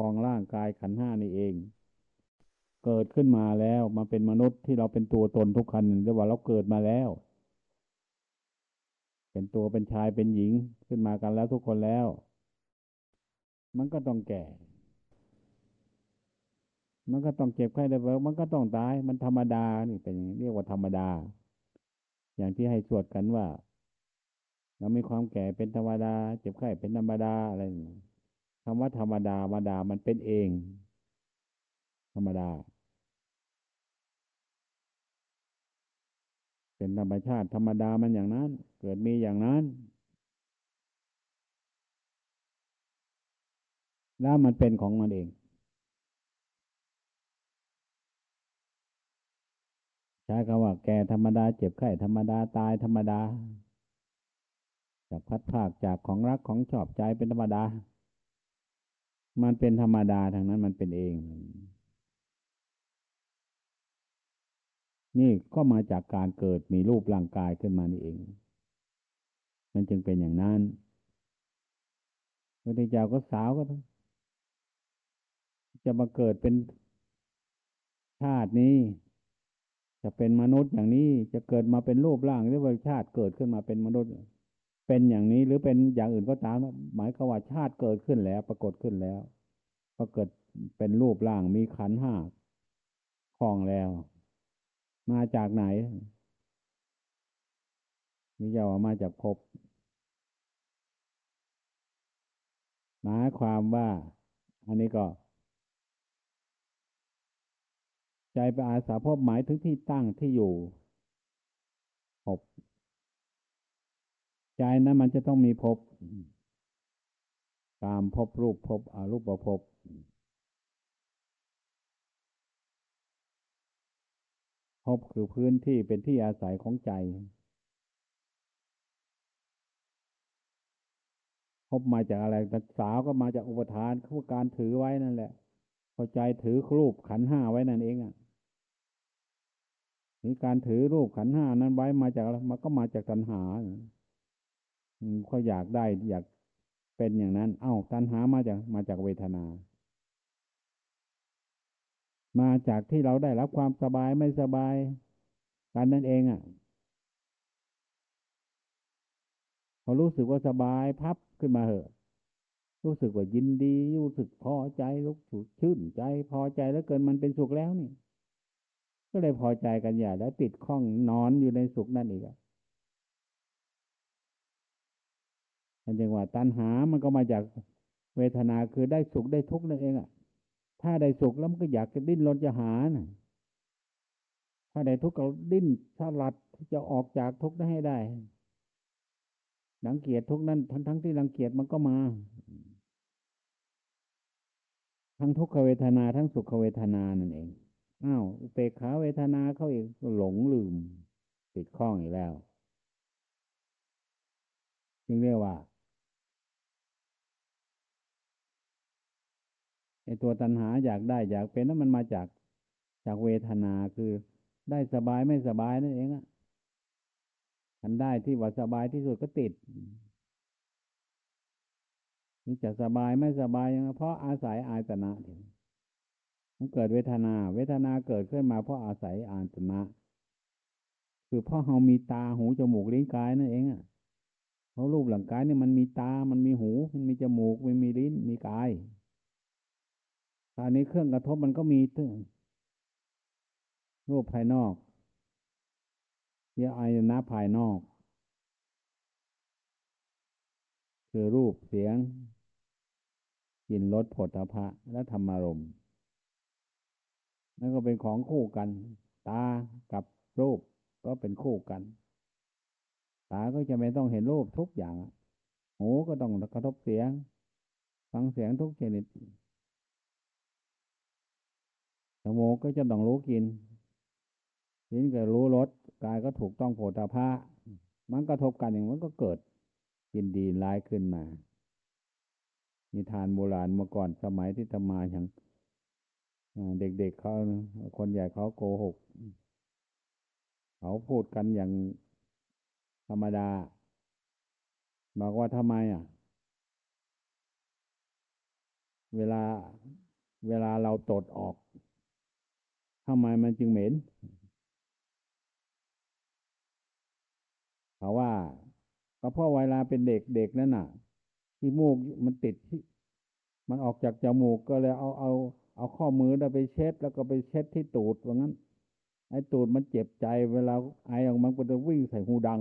รองร่างกายขันห้านี่เอง เกิดขึ้นมาแล้วมาเป็นมนุษย์ที่เราเป็นตัวตนทุกขันเรียกว่าเราเกิดมาแล้ว เป็นตัวเป็นชายเป็นหญิงขึ้นมากันแล้วทุกคนแล้ว มันก็ต้องแก่ มันก็ต้องเจ็บไข้ได้ป่วยมันก็ต้องตาย มันธรรมดานี่เป็นเรียกว่าธรรมดา อย่างที่ให้สวดกันว่าเรามีความแก่เป็นธรรมดา เจ็บไข้เป็นธรรมดาอะไรอย่างนี้ คำว่าธรรมดามาดามันเป็นเอง ธรรมดา เป็นธรรมชาติธรรมดามันอย่างนั้น เกิดมีอย่างนั้น แล้วมันเป็นของมันเองใช้คำว่าแก่ธรรมดาเจ็บไข้ธรรมดาตายธรรมดาจากพัดภาคจากของรักของชอบใจเป็นธรรมดา มันเป็นธรรมดาทางนั้นมันเป็นเอง นี่ก็มาจากการเกิดมีรูปร่างกายขึ้นมานี่เอง มันจึงเป็นอย่างนั้นพระเจ้าก็สาวก็จะมาเกิดเป็นชาตินี้ จะเป็นมนุษย์อย่างนี้ จะเกิดมาเป็นรูปร่างหรือว่าชาติเกิดขึ้นมาเป็นมนุษย์ เป็นอย่างนี้หรือเป็นอย่างอื่นก็ตามหมายความว่าชาติเกิดขึ้นแล้ว ปรากฏขึ้นแล้วก็เกิดเป็นรูปร่างมีขันห้าคลองแล้ว มาจากไหนนี่จะว่ามาจากภพหมายความว่า อันนี้ก็ ใจไปอาสาพบหมายถึงที่ตั้งที่อยู่ภพ ใจนั้นมันจะต้องมีภพตามภพรูปภพอารูปภพภพคือพื้นที่เป็นที่อาศัยของใจภพมาจากอะไรสาวก็มาจากอุปทานคือการถือไว้นั่นแหละพอใจถือรูปขันห้าไว้นั่นเองอะนี่การถือรูปขันห้านั้นไว้มาจากอะไรมันก็มาจากตัณหา เขาอยากได้อยากเป็นอย่างนั้น เอา้าตัณหามาจากมาจากเวทนา มาจากที่เราได้รับความสบายไม่สบายกันนั่นเองอะ่ะเขารู้สึกว่าสบายพับขึ้นมาเหอะ รู้สึกว่ายินดี รู้สึกพอใจรู้สึกชื่นใจ พอใจแล้วเกินมันเป็นสุขแล้วนี่ ก็เลยพอใจกันอย่าแล้วติดข้องนอนอยู่ในสุขนั่นอีกอะ นจึงว่า ตัณหามันก็มาจากเวทนาคือได้สุขได้ทุกข์นั่นเองอะ ถ้าได้สุขแล้วมันก็อยากจะดิ้นรนจะหานะถ้าได้ทุกข์ก็ดิ้นสลัดที่จะออกจากทุกข์ได้ให้ได้รังเกียจทุกนั้น ทั้งทั้งที่รังเกียจมันก็มา ทั้งทุกขเวทนาทั้งสุขเวทนานั่นเองอ้าวเปกขาเวทนาเขาอีกหลงลืม ติดข้องอีกแล้ว จึงเรียกว่าไอ ตัวตัณหาอยากได้อยากเป็นนั้นมันมาจากจากเวทนาคือได้สบายไม่สบายนั่นเองอะทันได้ที่ว่าสบายที่สุดก็ติดนี่จะสบายไม่สบายยังเพราะอาศัยอายตนะมันเกิดเวทนา เวทนาเกิดขึ้นมาเพราะอาศัยอายตนะ คือเพราะเรามีตาหูจมูกลิ้นกายนั่นเองอะเพราะรูปหลังกายเนี่ยมันมีตา มันมีหู มันมีจมูก มันมีลิ้น มีกาย อันนี้เครื่องกระทบมันก็มีตึ้งรูปภายนอกเยอายนะภายนอก คือรูปเสียงกลิ่นรสผลพระและธรรมารมณ์นั่นก็เป็นของคู่กัน ตากับรูปก็เป็นคู่กัน ตาก็จะไม่ต้องเห็นรูปทุกอย่าง หูก็ต้องกระทบเสียง ฟังเสียงทุกชนิด จมูกก็จะต้องรู้กินลิ้นก็รู้รสกายก็ถูกต้องโผฏฐะมันกระทบกันอย่างมันก็เกิดยินดีร้ายขึ้นมา นิทานโบราณเมื่อก่อนสมัยที่ธรรมาอย่างเด็กๆเเขาคนใหญ่เขาโกหก เขาพูดกันอย่างธรรมดา บอกว่าทำไมอะ เวลาเวลาเราตดออก ทำไมมันจึงเหม็นเขาว่าก็เพราะเวลาเป็นเด็กเด็กนั่นน่ะที่มูกมันติดที่มันออกจากจมูกก็เลยเอาเอา เอาข้อมือไปเช็ด แล้วก็ไปเช็ดที่ตูดว่างั้น ไอ้ตูดมันเจ็บใจ เวลาไอออกมันก็จะวิ่งใส่หูดัง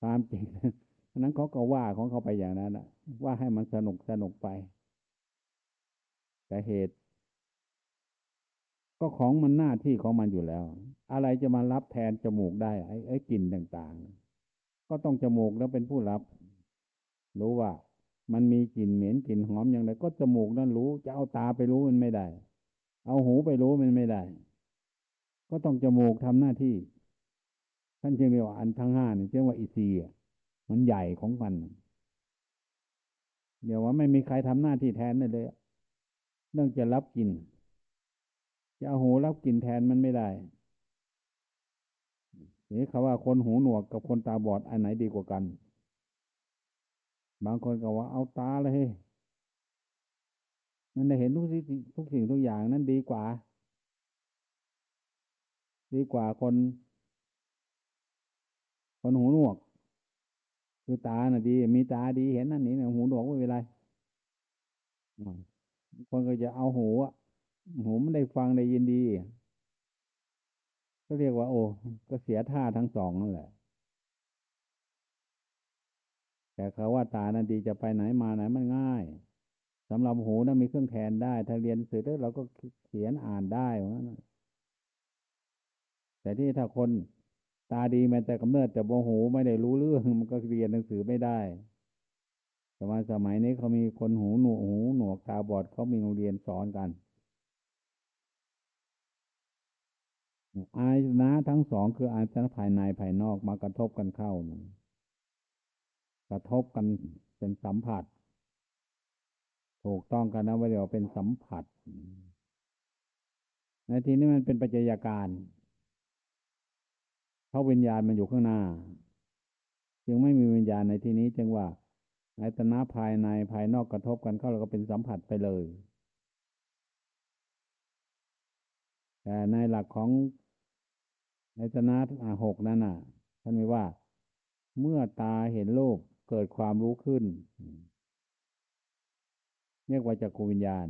ความจริงนั้นเขาก็ว่าของเขาไปอย่างนั้นนะว่าให้มันสนุกสนุกไป แต่เหตุ ก็ของมันหน้าที่ของมันอยู่แล้ว อะไรจะมารับแทนจมูกได้ ไอ้ไอ้กลิ่นต่างๆ ก็ต้องจมูกแล้วเป็นผู้รับ รู้ว่า มันมีกลิ่นเหม็นกลิ่นหอมอย่างไรก็จมูกนั่นรู้ จะเอาตาไปรู้มันไม่ได้ เอาหูไปรู้มันไม่ได้ ก็ต้องจมูกทำหน้าที่ ท่านจึงเรียกว่าอันทั้งห้านี่เรียกว่าอิซีมันใหญ่ของมันเดี๋ยวว่าไม่มีใครทำหน้าที่แทนได้เลยเนื่องจะรับกิน จะเอาหูรับกลิ่นแทนมันไม่ได้นี่เขาว่าคนหูหนวกกับคนตาบอดอันไหนดีกว่ากัน บางคนก็ว่าเอาตาเลยมันได้เห็นทุกสิ่งทุกสิ่งทุกอย่างนั้นดีกว่า ดีกว่าคน คนหูหนวก คือตาน่ะดี มีตาดีเห็นนั่นนี่เนี่ยหูหนวกไม่เป็นไรคนก็จะเอาหูอะ หูไม่ได้ฟังได้ยินดี ก็เรียกว่า โอ้ ก็เสียท่าทั้งสองนั่นแหละ แต่เขาว่าตานั้นดีจะไปไหนมาไหนมันง่ายสำหรับหูนั้นมีเครื่องแทนได้ ถ้าเรียนสื่อเราก็เขียนอ่านได้ว่าแต่ที่ถ้าคนตาดีมาแต่กำเนิดแต่บหูไม่ได้รู้เรื่องมันก็เรียนหนังสือไม่ได้สมัยสมัยนี้เขามีคนหูหนวกหูหนวกตาบอดเขามีโรงเรียนสอนกัน อายนะทั้งสองคืออายนะภายในภายนอกมากระทบกันเข้ากระทบกันเป็นสัมผัส ถูกต้องกันนะว่าเดี๋ยวเป็นสัมผัสในทีนี้มันเป็นปัจจัยการเขาวิญญาณมันอยู่ข้างหน้า จึงไม่มีวิญญาณในที่นี้จึงว่าในตนะภายในภายนอกกระทบกันเข้าแล้วก็เป็นสัมผัสไปเลยแต่ในหลักของ ในตนะหกนั่นน่ะ ท่านมีว่า เมื่อตาเห็นโลกเกิดความรู้ขึ้นเรียกว่าจักรวิญญาณ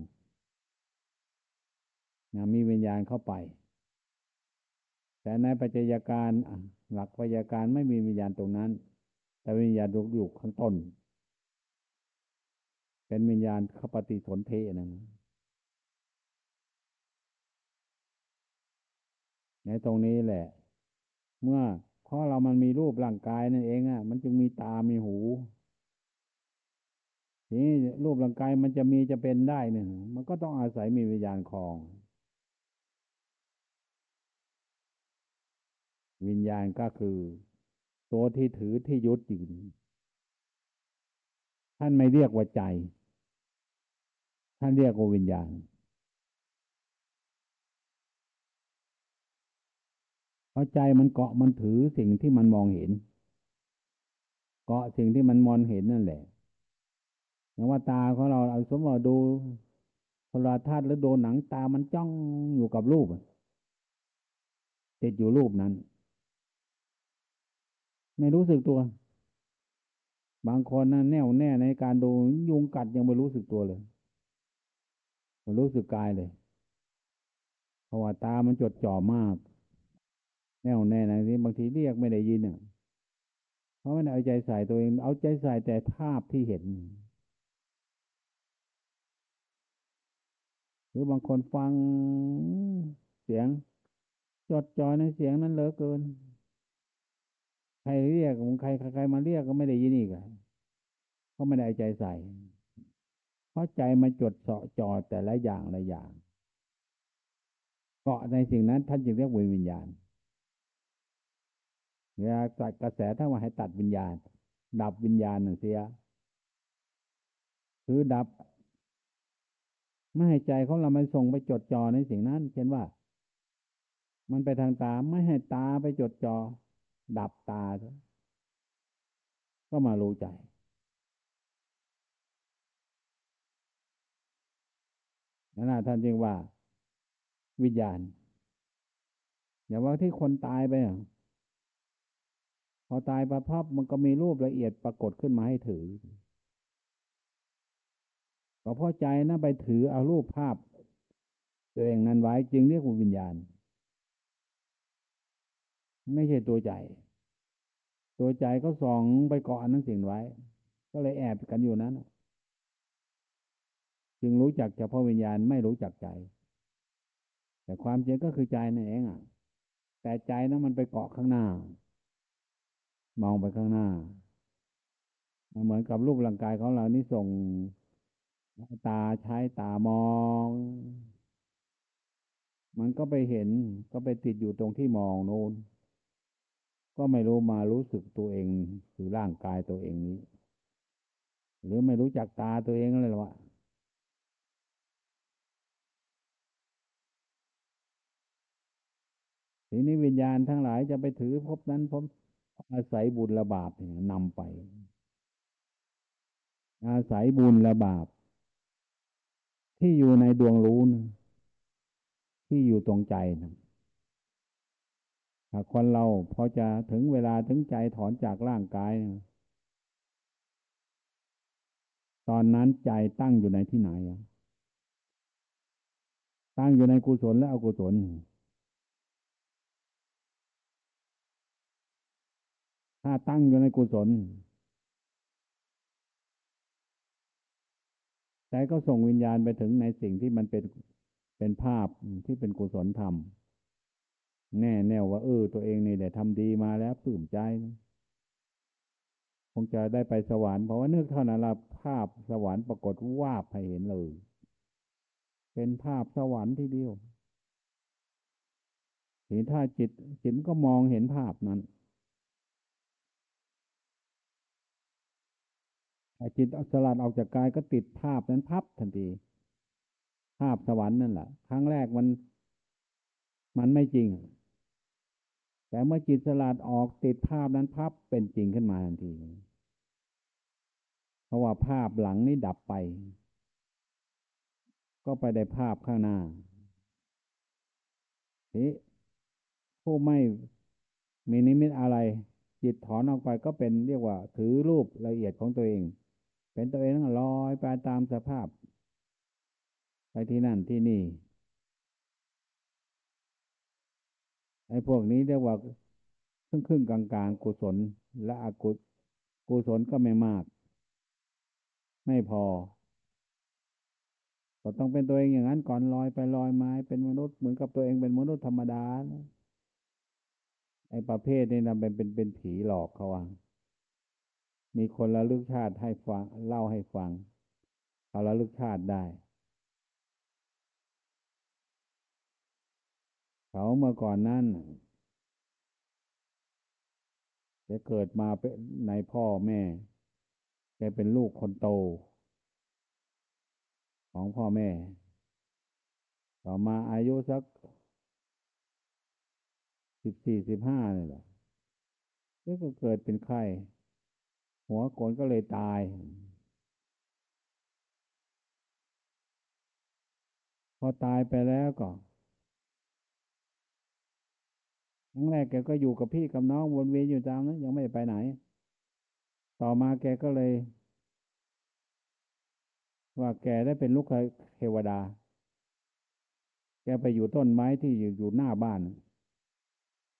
นะมีวิญญาณเข้าไป แต่ในปัจจัยการหลักปัจจัยการไม่มีวิญญาณตรงนั้น แต่วิญญาณอยู่ข้างต้น เป็นวิญญาณขปฏิสนเทนะ ในตรงนี้แหละ เมื่อเพราะเรามันมีรูปร่างกายนั่นเองอะ มันจึงมีตา มีหู ทีนี้รูปร่างกายมันจะมีจะเป็นได้เนี่ย มันก็ต้องอาศัยมีวิญญาณคลอง วิญญาณก็คือ ตัวที่ถือที่ยุดอยืนท่านไม่เรียกว่าใจ ท่านเรียกว่าวิญญาณ เพราะใจมันเกาะมันถือสิ่งที่มันมองเห็น เกาะสิ่งที่มันมองเห็นนั่นแหละอย่างว่าตาของเราเอาสมมติดูโทรทัศน์หรือดูหนังตามันจ้องอยู่กับรูปติดอยู่รูปนั้น ไม่รู้สึกตัว บางคนนะ่ะแน่วแน่ในการดูยุงกัดยังไม่รู้สึกตัวเลยไม่รู้สึกกายเลยเพราะว่าตามันจดจ่อมาก แน่วแน่นะที่บางทีเรียกไม่ได้ยินเนี่ยเพราะมันเอาใจใส่ตัวเอง เอาใจใส่แต่ภาพที่เห็น หรือบางคนฟังเสียง จดจ่อในเสียงนั้นเหลือเกิน ใครเรียกใครใครมาเรียกก็ไม่ได้ยินอีกอะเขาะไม่ได้ใจใส่ เพราะใจมันจดเสาะจอแต่ละอย่างละอย่าง เกาะในสิ่งนั้นท่านจึงเรียกวิญญาณ เวลาตัดกระแสถ้าว่าให้ตัดวิญญาณ ดับวิญญาณหนึ่งเสีย คือดับ ไม่ให้ใจของเราไม่ส่งไปจดจ่อในสิ่งนั้น เช่นว่า มันไปทางตาไม่ให้ตาไปจดจอ่อดับตา ก็มารู้ใจนั่นนะท่านจึงว่า วิญญาณ อย่าว่าที่คนตายไปอะ อตายไปพับมันก็มีรูปละเอียดปรากฏขึ้นมาให้ถือก็พราะใจนะไปถือเอารูปภาพ ตัวเองนั้นไว้จึงเรียกว่าวิญญาณ ไม่ใช่ตัวใจ ตัวใจก็ส่องไปเกาะอันนั้นสิ่งไว้ ก็เลยแอบกันอยู่นั้นจึงรู้จักเฉพาะวิญญาณไม่รู้จักใจ แต่ความจริงก็คือใจนั่นเองอะ แต่ใจนั้นมันไปเกาะข้างหน้า มองไปข้างหน้า เหมือนกับรูปร่างกายของเรานี่ส่งตาใช้ตามอง มันก็ไปเห็นก็ไปติดอยู่ตรงที่มองโน้น ก็ไม่รู้มารู้สึกตัวเองคือร่างกายตัวเองนี้ หรือไม่รู้จักตาตัวเองเลยหรอวะทีนี้วิญญาณทั้งหลายจะไปถือพบนั้นพบ อาศัยบุญและบาปเนี่ยนำไป อาศัยบุญและบาป ที่อยู่ในดวงรู้นะที่อยู่ตรงใจนะถ้าคนเราพอจะถึงเวลาถึงใจถอนจากร่างกายนะตอนนั้นใจตั้งอยู่ในที่ไหนตั้งอยู่ในกุศลและอกุศล ถ้าตั้งอยู่ในกุศลใจก็ส่งวิญญาณไปถึงในสิ่งที่มันเป็นเป็นภาพที่เป็นกุศลธรรม แน่แน่ว่าเออตัวเองนี่แหละทำดีมาแล้วปลื้มใจ คงจะได้ไปสวรรค์เพราะว่านึกเท่านั้นละภาพสวรรค์ปรากฏวาบให้เห็นเลย เป็นภาพสวรรค์ที่เดียวเห็นถ้าจิตจิตก็มองเห็นภาพนั้น จิตสลัดออกจากกายก็ติดภาพนั้นพับทันที ภาพสวรรค์นั่นแหละครั้งแรกมัน มันไม่จริง แต่เมื่อจิตสลัดออกติดภาพนั้นพับเป็นจริงขึ้นมาทันที เพราะว่าภาพหลังนี้ดับไป ก็ไปได้ภาพข้างหน้าทีผู้ไม่มีนิมิตอะไร จิตถอนออกไปก็เป็นเรียกว่า ถือรูปละเอียดของตัวเอง เป็นตัวเองลอยไปตามสภาพ ไปที่นั่นที่นี่ ไอ้พวกนี้เรียกว่าครึ่งครึ่งกลางกลางกุศล และอกุศกุศลก็ไม่มาก ไม่พอ ก็ต้องเป็นตัวเองอย่างนั้นก่อนลอยไปลอยไมาเป็นมนุษย์เหมือนกับตัวเองเป็นมนุษย์ธรรมดา ไอ้ประเภทนี้นะเป็นเป็นเป็นผีหลอกเขาว่า มีคนระลึกชาติให้ฟังเล่าให้ฟังเขาระลึกชาติได้ เขาเมื่อก่อนนั้นจะเกิดมาเป็นในพ่อแม่แกเป็นลูกคนโต ของพ่อแม่ ต่อมาอายุสักสิบสี่สิบห้าเนี่ยแหละก็เกิดเป็นไข้ หัวโกนก็เลยตาย พอตายไปแล้วก็ครั้งแรกแกก็อยู่กับพี่กับน้องวนเวียนอยู่ตามนั้นยังไม่ไปไหน ต่อมาแกก็เลย ว่าแกได้เป็นลูกเทวดา แกไปอยู่ต้นไม้ที่อยู่อยู่หน้าบ้าน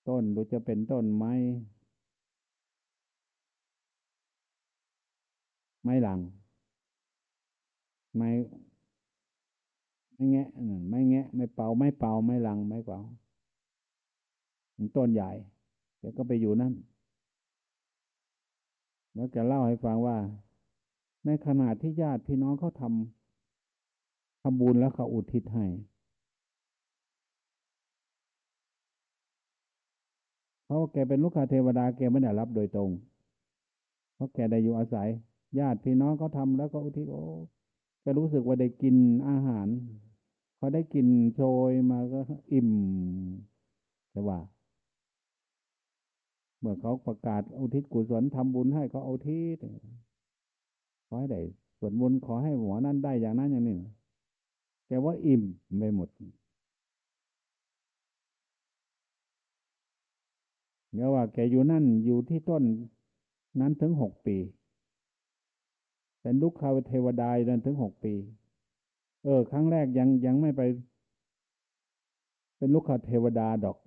ต้นดูจะเป็นต้นไม้ ไม่หลัง ไม่ไม่แงะไม่แงะ ไม่เป่าไม่เป่าไม่หลังไม่เป่าต้นใหญ่แกก็ไปอยู่นั่น แล้วแกเล่าให้ฟังว่า ในขณะที่ญาติพี่น้องเขาทำทำบุญแล้วเขาอุทิศให้เพราะแกเป็นลูกค้าเทวดาแกไม่ได้รับโดยตรง เพราะแกได้อยู่อาศัย ญาติพี่น้องเขาทาแล้วก็อุทิศโอ้ก็รู้สึกว่าได้กินอาหารเขาได้กินโชยมาก็อิ่มแต่ว่า เมื่อเขาประกาศอุทิศกุศลทำบุญให้เขาอุทิศขอให้ได้ส่วนบุญขอให้หัวนั้นได้อย่างนั้นอย่างนี้แกว่าอิ่มไปหมดเดี๋ยว่าแกอยู่นั่นอยู่ที่ต้นนั้นถึงหกปี เป็นลูกคาเทวดานั้นถึงหกปี เออ ครั้งแรกยังยังไม่ไป เป็นลูกคาเทวดาดอก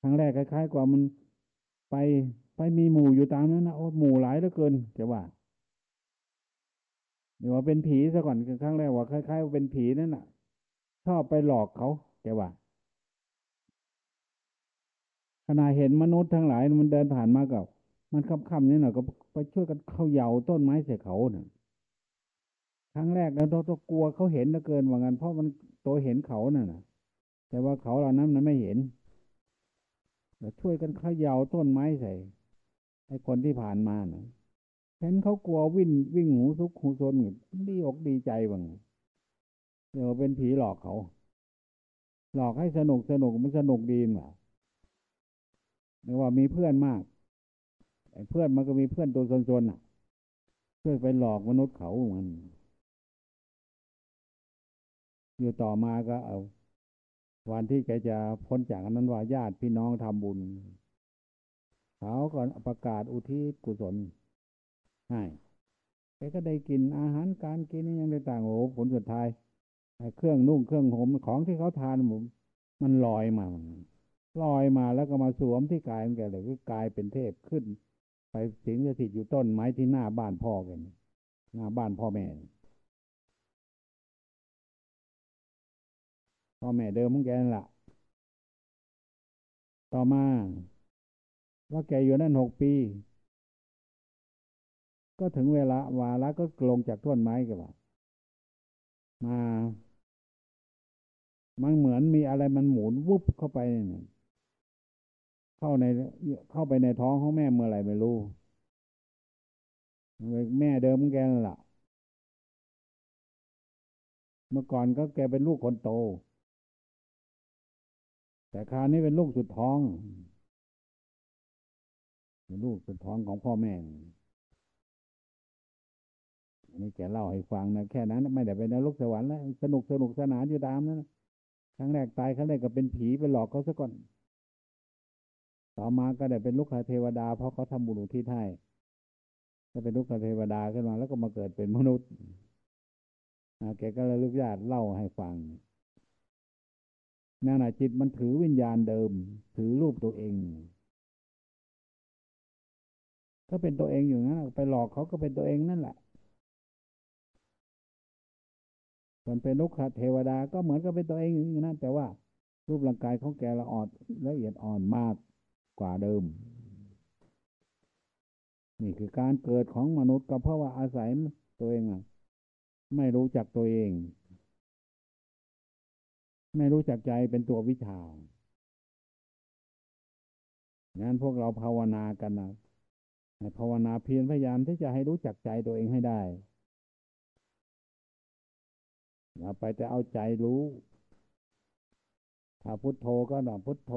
ครั้งแรกคล้ายๆกว่ามันไปไปมีหมู่อยู่ตามนั้นนะโอ้หมู่หลายเหลือเกินจะว่าเดี๋ยวว่าเป็นผีซะก่อนครั้งแรกว่าคล้ายๆว่าเป็นผีนั่นน่ะ ชอบไปหลอกเขาแกว่าขณะเห็นมนุษย์ทั้งหลายมันเดินผ่านมากับมันค่ำๆนี่หน่อยก็ ไปช่วยกันเข้าเหยาต้นไม้ใส่เขาเนี่ยครั้งแรกแล้วตัวกลัวเขาเห็นเหลือเกินว่างั้นเพราะมันตัวเห็นเขาน่ะนะแต่ว่าเขาเหล่านั้นมันไม่เห็นแต่ช่วยกันเขย่าต้นไม้ใส่ไอ้คนที่ผ่านมานะเห็นเขากลัววิ่งวิ่งหูซุกหูซนดีอกดีใจบ้างเดี๋ยวเป็นผีหลอกเขา หลอกให้สนุกสนุกมันสนุกดีมั้ยเรียกว่ามีเพื่อนมาก ไอ้เพื่อนมันก็มีเพื่อนตัวซนๆอะ เพื่อไปหลอกมนุษย์เขามันอยู่ต่อมาก็เอา วันที่แกจะพ้นจากนั้นว่าญาติพี่น้องทำบุญเขาก็ประกาศอุทิศกุศลให้แกก็ได้กินอาหารการกินนี่ยังได้ต่างโอ้ผลสุดท้ายเครื่องนุ่งเครื่องห่มของที่เขาทานผมมันลอยมาลอยมาแล้วก็มาสวมที่กายของแกเลยคือกลายเป็นเทพขึ้น ไปสิงสถิตอยู่ต้นไม้ที่หน้าบ้านพ่อกัน หน้าบ้านพ่อแม่ พ่อแม่เดิมของแกนั่นแหละต่อมา ว่าแกอยู่นั่นหกปี ก็ถึงเวลาวาระก็ลงจากต้นไม้กันว่ามา มันเหมือนมีอะไรมันหมุนวุบเข้าไปเนี่ย เข้าในเข้าไปในท้องของแม่เมื่อไหร่ไม่รู้แม่เดิมแกนั่นแหละเมื่อก่อนก็แกเป็นลูกคนโต แต่คราวนี้เป็นลูกสุดท้องเป็นลูกสุดท้องของพ่อแม่อันนี้แกเล่าให้ฟังนะแค่นั้น ไม่ได้เป็นนรกสวรรค์แล้วสนุกสนุกสนานอยู่ตามนั้นครั้งแรกตายครั้งแรกก็เป็นผีไปหลอกเขาซะก่อน ต่อมาก็ได้เป็นลูกคาเทวดา เพราะเขาทำบุญอุทิศให้ก็เป็นลูกคาเทวดาขึ้นมา แล้วก็มาเกิดเป็นมนุษย์แกก็เลยลูกญาติเล่าให้ฟังนั่นแหะจิตมันถือวิญญาณเดิม ถือรูปตัวเองก็เป็นตัวเองอยู่นั้นไปหลอกเขาก็เป็นตัวเองนั่นแหละส่วนเป็นลูกคาเทวดาก็เหมือนกับเป็นตัวเองอยู่นั่นแต่ว่ารูปร่างกายของแกละอ่อนละเอียดอ่อนมาก กว่าเดิม นี่คือการเกิดของมนุษย์ก็เพราะว่าอาศัยตัวเองอะไม่รู้จักตัวเอง ไม่รู้จักใจเป็นตัววิชางั้นพวกเราภาวนากันนะภาวนาเพียรพยายามที่จะให้รู้จักใจตัวเองให้ได้อย่าไปแต่เอาใจรู้ ถ้าพุทโธก็หน่อพุทโธ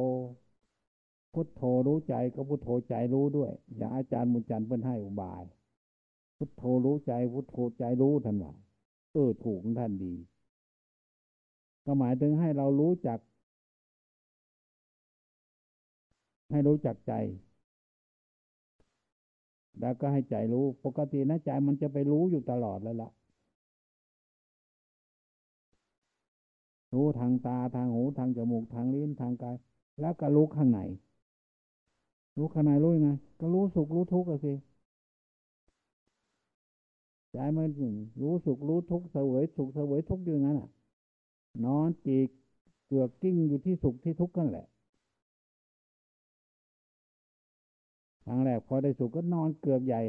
พุทโธรู้ใจก็พุทโธใจรู้ด้วย อย่างอาจารย์มุญจันเพิ่นให้อุบาย พุทโธรู้ใจ พุทโธใจรู้ท่านว่าเออถูกท่านดี ก็หมายถึงให้เรารู้จัก ให้รู้จักใจ แล้วก็ให้ใจรู้ ปกตินะใจมันจะไปรู้อยู่ตลอดแล้วล่ะรู้ทางตาทางหูทางจมูกทางลิ้นทางกาย แล้วก็รู้ข้างใน รู้ขนาดรู้ยังไง ก็รู้สุขรู้ทุกข์สิใจมันรู้สุขรู้ทุกข์เสวยสุขเสวยทุกข์อยู่งั้นอะ นอนจีกเกือกกิ้งอยู่ที่สุขที่ทุกข์กันแหละครั้งแรกพอได้สุขก็นอนเกือบใหญ่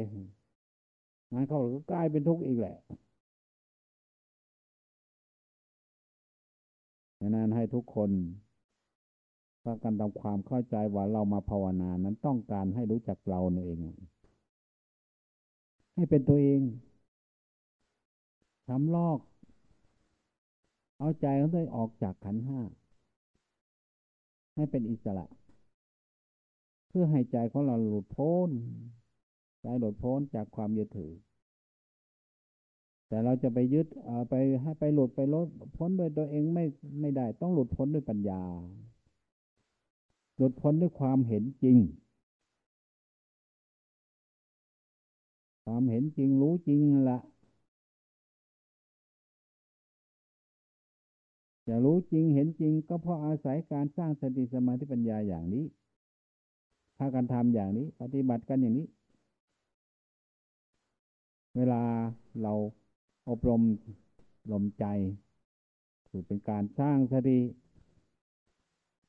งั้นเขาก็กลายเป็นทุกข์อีกแหละดังนั้นให้ทุกคน พากันทำความเข้าใจว่าเรามาภาวนานั้นต้องการให้รู้จักเราเอง ให้เป็นตัวเองทำลอก เอาใจของตัวออกจากขันห้า ให้เป็นอิสระ เพื่อให้ใจของเราหลุดพ้นใจหลุดพ้นจากความยึดถือ แต่เราจะไปยึดไปให้ไปหลุดไปลดพ้นโดยตัวเองไม่ไม่ได้ ต้องหลุดพ้นด้วยปัญญา หลุดพ้นด้วยความเห็นจริง ความเห็นจริงรู้จริงละจะรู้จริงเห็นจริงก็เพราะอาศัยการสร้างสติสมาธิปัญญาอย่างนี้พากันทำอย่างนี้ ปฏิบัติกันอย่างนี้ เวลาเราอบรมลมใจถือเป็นการสร้างสติ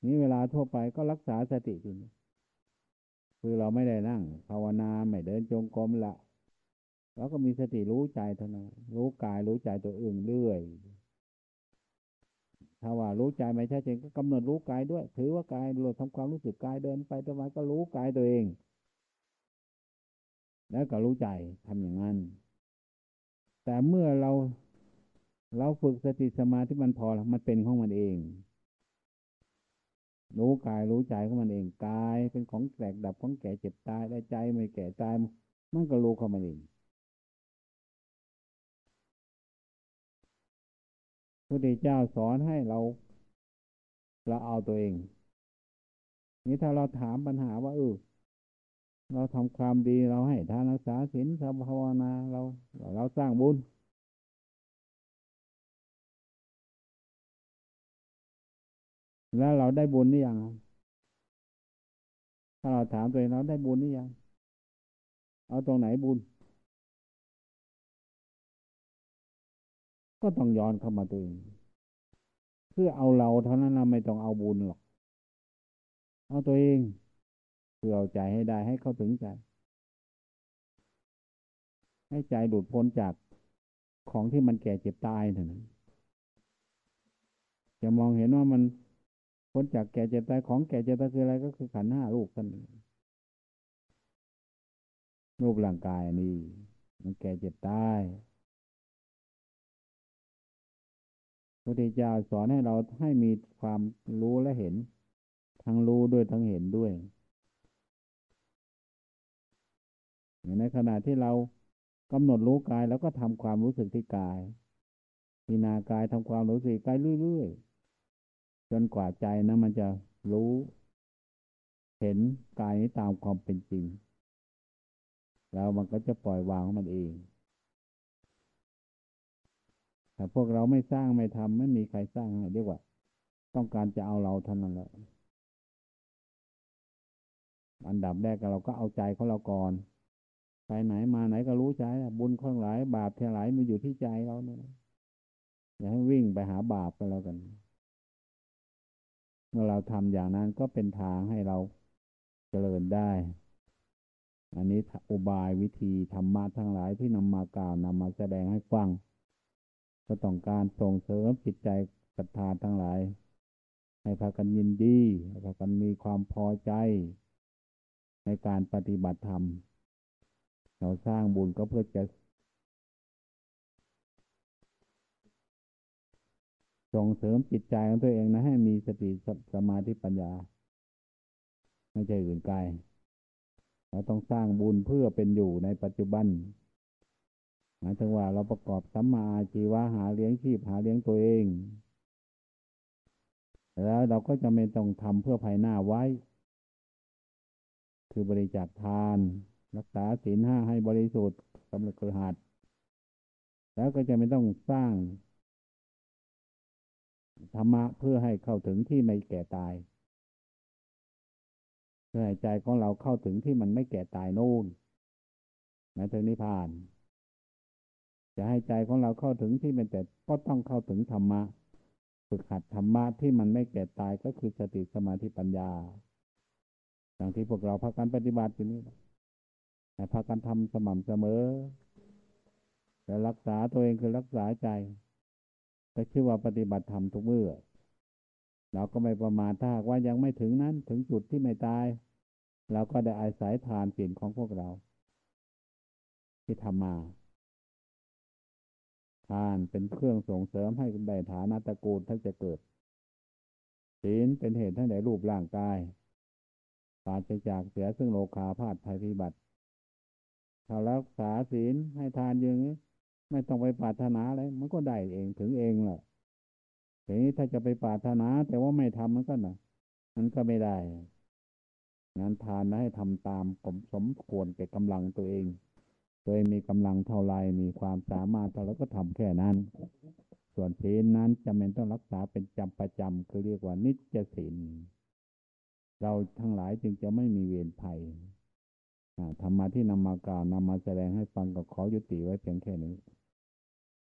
นี้เวลาทั่วไปก็รักษาสติอยู่คือเราไม่ได้นั่ง ภาวนาไม่เดินจงกรมละเราก็มีสติรู้ใจเท่านั้นรู้กายรู้ใจตัวอื่นเรื่อย ถ้าว่ารู้ใจไม่ใช่จริงก็กำหนดรู้กายด้วย ถือว่ากายเราทำความรู้สึกกายเดินไปทำไมก็รู้กายตัวเอง แล้วก็รู้ใจทำอย่างนั้น แต่เมื่อเราเราฝึกสติสมาธิมันพอแล้วมันเป็นของมันเอง รู้กายรู้ใจของมันเองกาย เป็นของแตกดับของแก่เจ็บตายได้ใจไม่แก่ตายมันก็รู้เของมันเองพุทธเจ้าสอนให้เราเราเอาตัวเอง นี่ถ้าเราถามปัญหาว่าเออเราทำความดีเราให้ทานรักษาศีลทำภาวนาเรา เราสร้างบุญ แล้วเราได้บุญหรือยังถ้าเราถามตัวเองเราได้บุญหรือยังเอาตรงไหนบุญ ก็ต้องย้อนเข้ามาตัวเองเพื่อเอาเราเท่านั้นเราไม่ต้องเอาบุญหรอก เอาตัวเองเพื่อเอาใจให้ได้ให้เข้าถึงใจ ให้ใจหลุดพ้นจากของที่มันแก่เจ็บตายเท่านั้นจะมองเห็นว่ามัน พ้นจากแก่เจ็บตายของแก่เจ็บตายคืออะไรก็คือขันห้าลูกท่านรูปร่างกายนี่มันแก่เจ็บตายพระพุทธเจ้าสอนให้เราให้มีความรู้และเห็น ทั้งรู้ด้วยทั้งเห็นด้วยในขณะที่เรากำหนดรู้กายแล้วก็ทำความรู้สึกที่กายพินากายทำความรู้สึกกายเรื่อยๆ จนกว่าใจนะมันจะรู้ เห็นกายนี้ตามความเป็นจริง แล้วมันก็จะปล่อยวางมันเองแต่พวกเราไม่สร้างไม่ทำไม่มีใครสร้างให้เรียกว่า ต้องการจะเอาเราเท่านั้นแหละอันดับแรกเราก็เอาใจของเราก่อน ไปไหนมาไหนก็รู้ใจบุญข้างหลาย บาปเท่าไหร่มันอยู่ที่ใจเราเนี่ยอย่าให้วิ่งไปหาบาปกันแล้วกัน เมื่อเราทำอย่างนั้นก็เป็นทางให้เราเจริญได้ อันนี้อุบายวิธีธรรมะทั้งหลายที่นำมากล่าวนำมาแสดงให้ฟัง ก็ต้องการส่งเสริมจิตใจศรัทธาทั้งหลาย ให้พากันยินดีให้พากันมีความพอใจ ในการปฏิบัติธรรม เราสร้างบุญก็เพื่อจะ ส่งเสริมจิตใจของตัวเองนะ ให้มีสติสมาธิปัญญา ไม่ใช่อื่นไกลเราต้องสร้างบุญเพื่อเป็นอยู่ในปัจจุบันหมายถึงว่าเราประกอบสัมมาอาชีวะหาเลี้ยงชีพหาเลี้ยงตัวเอง แล้วเราก็จะไม่ต้องทำเพื่อภายหน้าไว้ คือบริจาคทาน รักษาศีลห้าให้บริสุทธิ์สำเร็จกระหัดแล้วก็จะไม่ต้องสร้าง ธรรมะเพื่อให้เข้าถึงที่ไม่แก่ตาย เพื่อให้ใจของเราเข้าถึงที่มันไม่แก่ตายโน่นหมายถึงนิพพาน จะให้ใจของเราเข้าถึงที่เป็นแต่ก็ต้องเข้าถึงธรรมะฝึกหัดธรรมะที่มันไม่แก่ตายก็คือสติสมาธิปัญญาอย่างที่พวกเราพากันปฏิบัติอยู่นี่แต่พากันทำสม่ำเสมอแต่รักษาตัวเองคือรักษาใจ แต่ชื่อว่าปฏิบัติธรรมทุกเมื่อ เราก็ไม่ประมาทถ้าว่ายังไม่ถึงนั้นถึงจุดที่ไม่ตาย เราก็ได้อาศัยทานศีลของพวกเรา ที่ทำมา ทานเป็นเครื่องส่งเสริมให้ได้ฐานะตระกูลท่านจะเกิดศีลเป็นเหตุให้ได้รูปร่างกายปราศจากเสียซึ่งโลคาพาดภัยพิบัติถ้ารักษาศีลให้ทานอย่างนี้ ไม่ต้องไปปรารถนาอะไรมันก็ได้เองถึงเองแหละทีนี้ถ้าจะไปปรารถนา แต่ว่าไม่ทำมันก็น่ะมันก็ไม่ได้งานทานนะให้ทำตามผมสมควรแก่กำลังตัวเอง ตัวเองมีกำลังเท่าไรมีความสามารถเท่าไรก็ทำแค่นั้น ส่วนศีลนั้นจำเป็นต้องรักษาเป็นจำประจำคือเรียกว่านิจศีลเราทั้งหลายจึงจะไม่มีเวรภัยธรรมะที่นำมากล่าวนำมาแสดงให้ฟังก็ขอยุติไว้เพียงแค่นี้